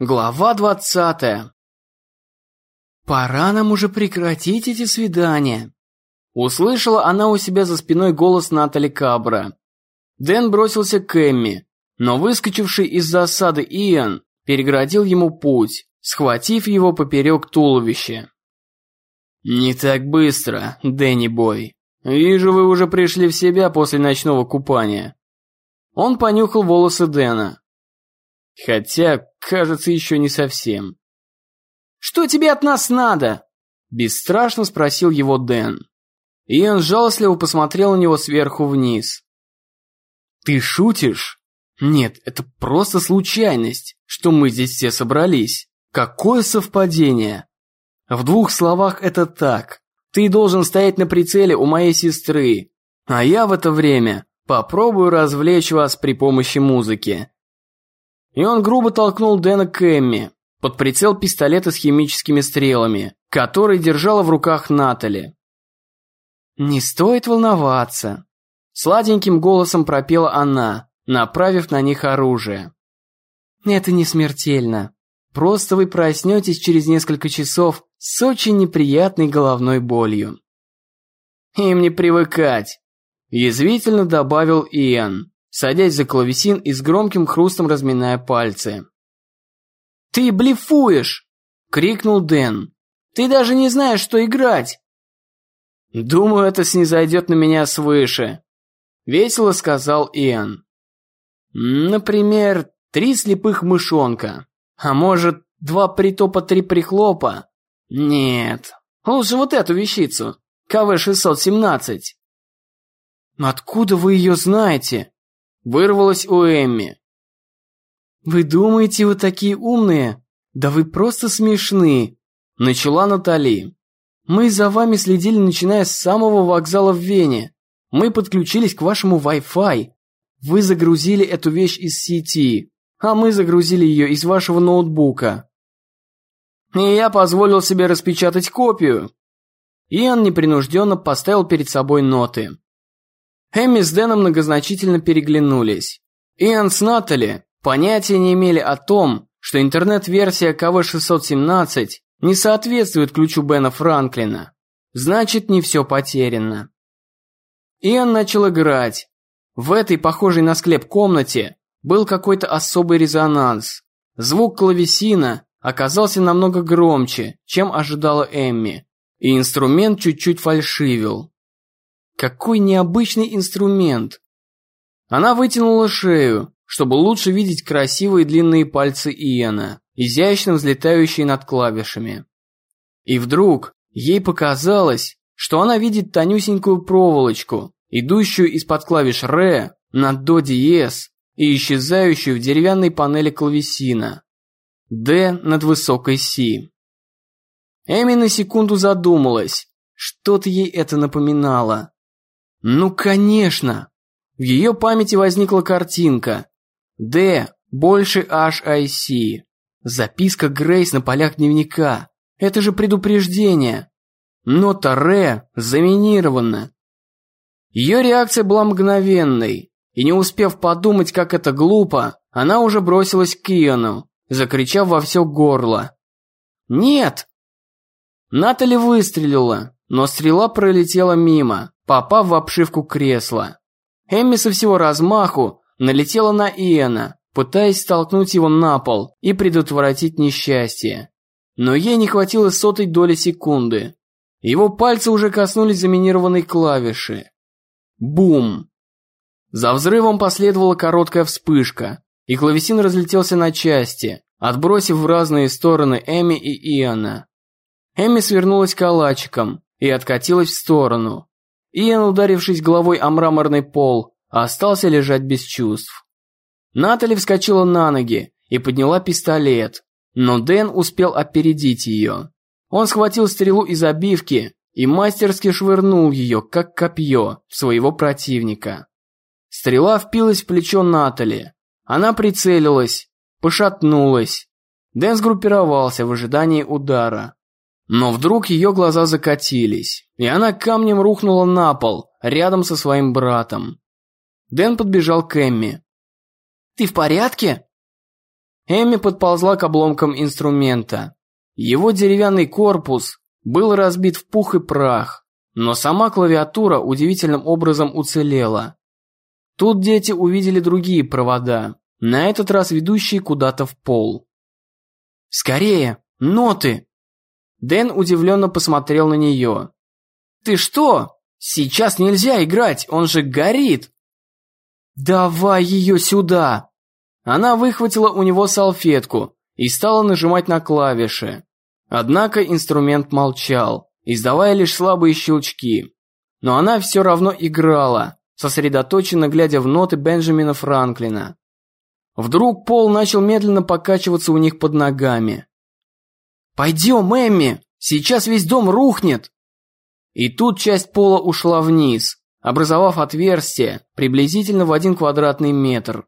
Глава двадцатая. «Пора нам уже прекратить эти свидания», – услышала она у себя за спиной голос Натали Кабра. Дэн бросился к Эмми, но выскочивший из засады Иэн переградил ему путь, схватив его поперек туловища. «Не так быстро, Дэнни Бой. Вижу, вы уже пришли в себя после ночного купания». Он понюхал волосы Дэна. Хотя, кажется, еще не совсем. «Что тебе от нас надо?» Бесстрашно спросил его Дэн. Иэн жалостливо посмотрел на него сверху вниз. «Ты шутишь? Нет, это просто случайность, что мы здесь все собрались. Какое совпадение!» В двух словах это так. Ты должен стоять на прицеле у моей сестры, а я в это время попробую развлечь вас при помощи музыки. И он грубо толкнул Дэна к Эмми, под прицел пистолета с химическими стрелами, который держала в руках Натали. «Не стоит волноваться», – сладеньким голосом пропела она, направив на них оружие. «Это не смертельно. Просто вы проснетесь через несколько часов с очень неприятной головной болью». «Им не привыкать», – язвительно добавил Иэн садясь за клавесин и с громким хрустом разминая пальцы. «Ты блефуешь!» – крикнул Дэн. «Ты даже не знаешь, что играть!» «Думаю, это снизойдет на меня свыше», – весело сказал Иэн. «Например, три слепых мышонка. А может, два притопа, три прихлопа? Нет, лучше вот эту вещицу, КВ-617». «Откуда вы ее знаете?» Вырвалось у Эмми. «Вы думаете, вы такие умные? Да вы просто смешны!» Начала Натали. «Мы за вами следили, начиная с самого вокзала в Вене. Мы подключились к вашему Wi-Fi. Вы загрузили эту вещь из сети, а мы загрузили ее из вашего ноутбука». «И я позволил себе распечатать копию». Иоанн непринужденно поставил перед собой ноты. Эми с Дэном многозначительно переглянулись. Иоанн с Натали понятия не имели о том, что интернет-версия КВ-617 не соответствует ключу Бена Франклина. Значит, не все потеряно. Иоанн начал играть. В этой, похожей на склеп комнате, был какой-то особый резонанс. Звук клавесина оказался намного громче, чем ожидала Эмми, и инструмент чуть-чуть фальшивил. Какой необычный инструмент. Она вытянула шею, чтобы лучше видеть красивые длинные пальцы Иена, изящно взлетающие над клавишами. И вдруг ей показалось, что она видит тонюсенькую проволочку, идущую из-под клавиш ре на до диез и исчезающую в деревянной панели клавесина. Д над высокой си. Эми на секунду задумалась, что-то ей это напоминало. Ну, конечно. В ее памяти возникла картинка. Д больше HIC. Записка Грейс на полях дневника. Это же предупреждение. Нота Р заминирована. Ее реакция была мгновенной, и не успев подумать, как это глупо, она уже бросилась к Иону, закричав во все горло. «Нет!» Натали выстрелила, но стрела пролетела мимо попав в обшивку кресла. Эмми со всего размаху налетела на Иэна, пытаясь столкнуть его на пол и предотвратить несчастье. Но ей не хватило сотой доли секунды. Его пальцы уже коснулись заминированной клавиши. Бум! За взрывом последовала короткая вспышка, и клавесин разлетелся на части, отбросив в разные стороны Эми и Иона. Эми свернулась калачиком и откатилась в сторону. Иэн, ударившись головой о мраморный пол, остался лежать без чувств. Натали вскочила на ноги и подняла пистолет, но Дэн успел опередить ее. Он схватил стрелу из обивки и мастерски швырнул ее, как копье, в своего противника. Стрела впилась в плечо Натали. Она прицелилась, пошатнулась. Дэн сгруппировался в ожидании удара. Но вдруг ее глаза закатились, и она камнем рухнула на пол, рядом со своим братом. Дэн подбежал к Эмми. «Ты в порядке?» Эми подползла к обломкам инструмента. Его деревянный корпус был разбит в пух и прах, но сама клавиатура удивительным образом уцелела. Тут дети увидели другие провода, на этот раз ведущие куда-то в пол. «Скорее! Ноты!» Дэн удивленно посмотрел на нее. «Ты что? Сейчас нельзя играть, он же горит!» «Давай ее сюда!» Она выхватила у него салфетку и стала нажимать на клавиши. Однако инструмент молчал, издавая лишь слабые щелчки. Но она все равно играла, сосредоточенно глядя в ноты Бенджамина Франклина. Вдруг пол начал медленно покачиваться у них под ногами. «Пойдем, Эмми! Сейчас весь дом рухнет!» И тут часть пола ушла вниз, образовав отверстие приблизительно в один квадратный метр.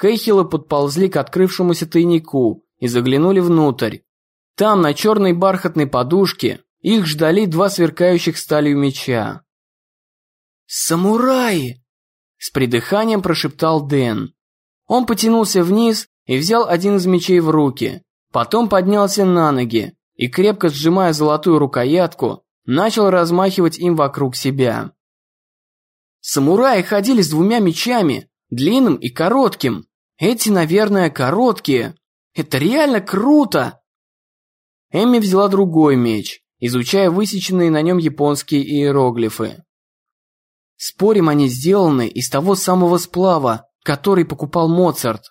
Кейхилы подползли к открывшемуся тайнику и заглянули внутрь. Там, на черной бархатной подушке, их ждали два сверкающих сталью меча. «Самураи!» С придыханием прошептал Дэн. Он потянулся вниз и взял один из мечей в руки, потом поднялся на ноги и, крепко сжимая золотую рукоятку, начал размахивать им вокруг себя. Самураи ходили с двумя мечами, длинным и коротким. Эти, наверное, короткие. Это реально круто! Эми взяла другой меч, изучая высеченные на нем японские иероглифы. Спорим, они сделаны из того самого сплава, который покупал Моцарт.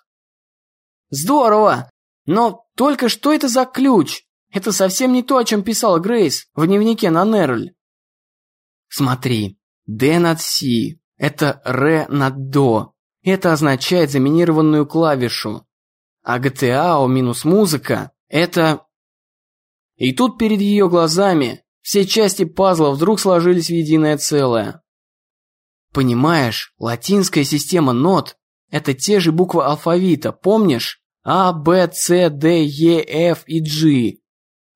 Здорово! Но только что это за ключ? Это совсем не то, о чем писала Грейс в дневнике на Нерль. Смотри, Д над Си, это Ре над До. Это означает заминированную клавишу. А ГТАО минус музыка – это... И тут перед ее глазами все части пазла вдруг сложились в единое целое. Понимаешь, латинская система нот – это те же буквы алфавита, помнишь? А, Б, С, Д, Е, Ф и G.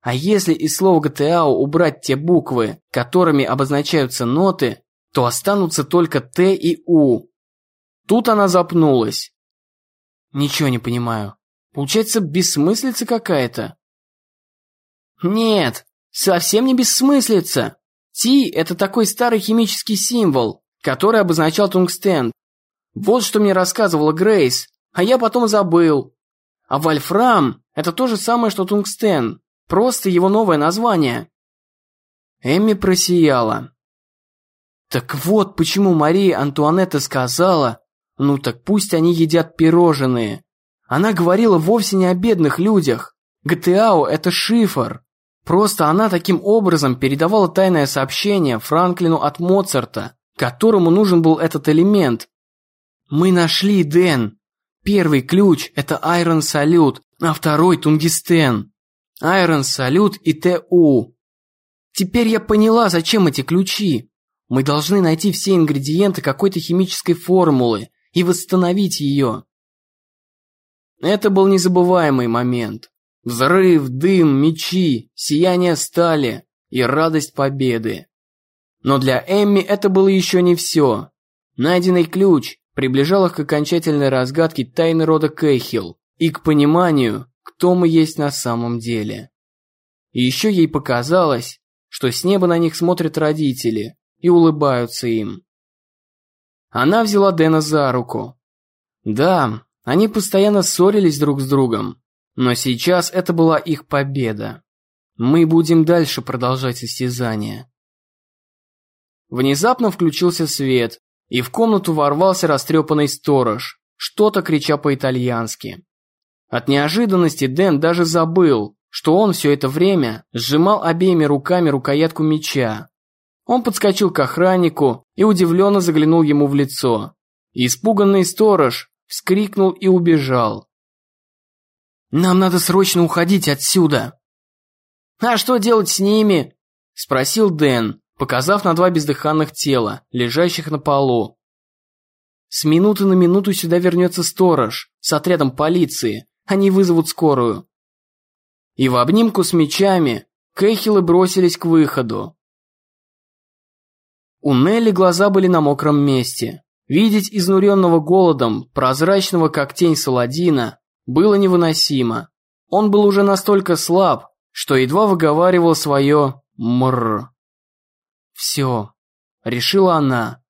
А если из слова ГТАО убрать те буквы, которыми обозначаются ноты, то останутся только Т и У. Тут она запнулась. Ничего не понимаю. Получается, бессмыслица какая-то. Нет, совсем не бессмыслица. Ти – это такой старый химический символ, который обозначал тунгстен. Вот что мне рассказывала Грейс, а я потом забыл. А вольфрам – это то же самое, что тунгстен, просто его новое название. Эмми просияла. Так вот почему Мария Антуанетта сказала, ну так пусть они едят пирожные. Она говорила вовсе не о бедных людях. ГТАО – это шифр. Просто она таким образом передавала тайное сообщение Франклину от Моцарта, которому нужен был этот элемент. Мы нашли, Дэн. Первый ключ – это Iron Salute, а второй – тунгстен. Iron Salute и ТУ. Теперь я поняла, зачем эти ключи. Мы должны найти все ингредиенты какой-то химической формулы и восстановить ее. Это был незабываемый момент. Взрыв, дым, мечи, сияние стали и радость победы. Но для Эмми это было еще не все. Найденный ключ приближал их к окончательной разгадке тайны рода Кейхилл и к пониманию, кто мы есть на самом деле. И еще ей показалось, что с неба на них смотрят родители и улыбаются им. Она взяла Дэна за руку. Да, они постоянно ссорились друг с другом, но сейчас это была их победа. Мы будем дальше продолжать состязание. Внезапно включился свет, и в комнату ворвался растрепанный сторож, что-то крича по-итальянски. От неожиданности Дэн даже забыл, что он все это время сжимал обеими руками рукоятку меча, он подскочил к охраннику и удивленно заглянул ему в лицо. Испуганный сторож вскрикнул и убежал. «Нам надо срочно уходить отсюда!» «А что делать с ними?» – спросил Дэн, показав на два бездыханных тела, лежащих на полу. «С минуты на минуту сюда вернется сторож с отрядом полиции. Они вызовут скорую». И в обнимку с мечами Кейхилы бросились к выходу. У Нелли глаза были на мокром месте. Видеть изнуренного голодом, прозрачного как тень Саладина, было невыносимо. Он был уже настолько слаб, что едва выговаривал свое «мррр». «Все», — решила она.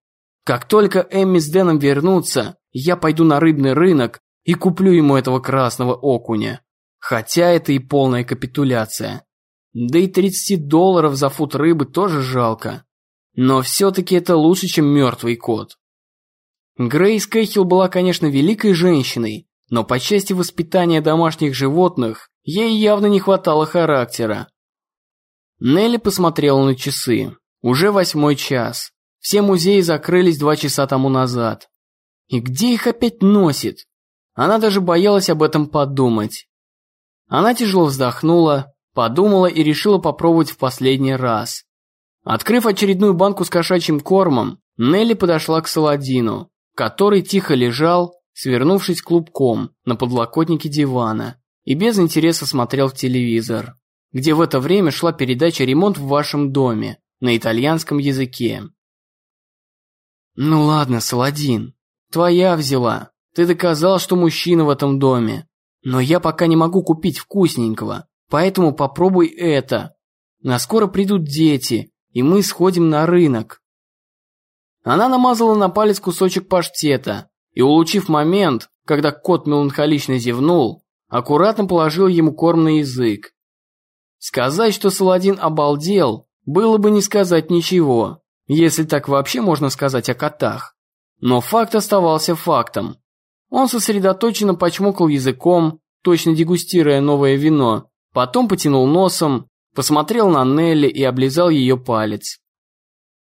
«Как только Эмми с Дэном вернутся, я пойду на рыбный рынок и куплю ему этого красного окуня. Хотя это и полная капитуляция. Да и 30 долларов за фут рыбы тоже жалко. Но все-таки это лучше, чем мертвый кот. Грейс Кэхилл была, конечно, великой женщиной, но по части воспитания домашних животных ей явно не хватало характера. Нелли посмотрела на часы. Уже восьмой час. Все музеи закрылись два часа тому назад. И где их опять носит? Она даже боялась об этом подумать. Она тяжело вздохнула, подумала и решила попробовать в последний раз. Открыв очередную банку с кошачьим кормом, Нелли подошла к Саладину, который тихо лежал, свернувшись клубком на подлокотнике дивана, и без интереса смотрел в телевизор, где в это время шла передача «Ремонт в вашем доме» на итальянском языке. «Ну ладно, Саладин, твоя взяла. Ты доказал, что мужчина в этом доме. Но я пока не могу купить вкусненького, поэтому попробуй это. На скоро придут дети, и мы сходим на рынок. Она намазала на палец кусочек паштета и, улучив момент, когда кот меланхолично зевнул, аккуратно положил ему корм на язык. Сказать, что Саладин обалдел, было бы не сказать ничего, если так вообще можно сказать о котах. Но факт оставался фактом. Он сосредоточенно почмокал языком, точно дегустируя новое вино, потом потянул носом, посмотрел на Нелли и облизал ее палец.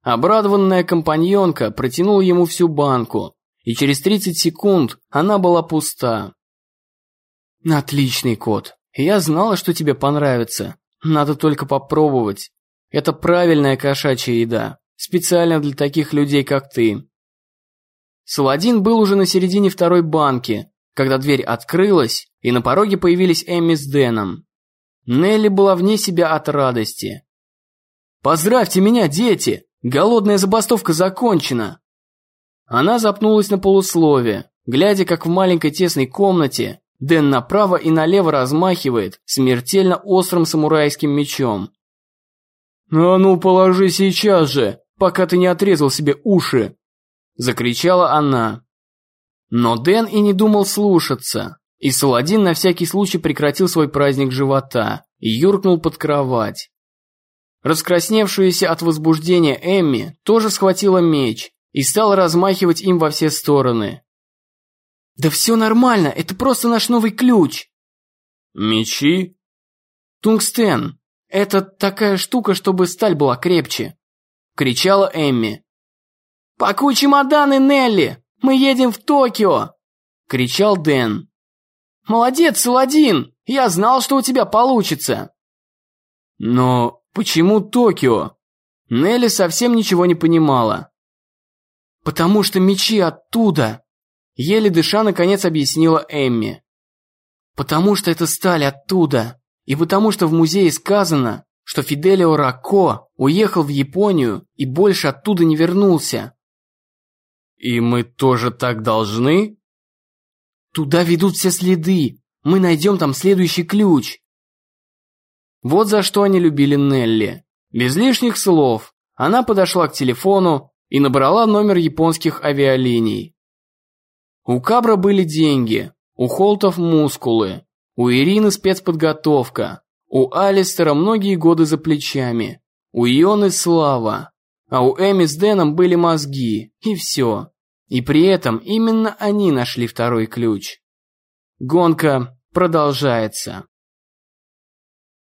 Обрадованная компаньонка протянула ему всю банку, и через 30 секунд она была пуста. «Отличный кот. Я знала, что тебе понравится. Надо только попробовать. Это правильная кошачья еда, специально для таких людей, как ты». Саладин был уже на середине второй банки, когда дверь открылась, и на пороге появились Эмми с Дэном. Нелли была вне себя от радости. «Поздравьте меня, дети! Голодная забастовка закончена!» Она запнулась на полуслове, глядя, как в маленькой тесной комнате Дэн направо и налево размахивает смертельно острым самурайским мечом. «А ну, положи сейчас же, пока ты не отрезал себе уши!» Закричала она. Но Дэн и не думал слушаться, и Саладин на всякий случай прекратил свой праздник живота и юркнул под кровать. Раскрасневшаяся от возбуждения Эмми тоже схватила меч и стала размахивать им во все стороны. «Да все нормально, это просто наш новый ключ!» «Мечи?» «Тунгстен. Это такая штука, чтобы сталь была крепче!» Кричала Эмми. «Пакуй чемоданы, Нелли! Мы едем в Токио!» Кричал Дэн. «Молодец, Саладин! Я знал, что у тебя получится!» Но Почему Токио? Нелли совсем ничего не понимала. Потому что мечи оттуда, еле дыша наконец объяснила Эмми. Потому что это сталь оттуда, и потому что в музее сказано, что Фиделио Рако уехал в Японию и больше оттуда не вернулся. И мы тоже так должны? Туда ведут все следы. Мы найдем там следующий ключ. Вот за что они любили Нелли. Без лишних слов, она подошла к телефону и набрала номер японских авиалиний. У Кабра были деньги, у Холтов мускулы, у Ирины спецподготовка, у Алистера многие годы за плечами, у Ионы слава, а у Эми с Дэном были мозги, и все. И при этом именно они нашли второй ключ. Гонка продолжается.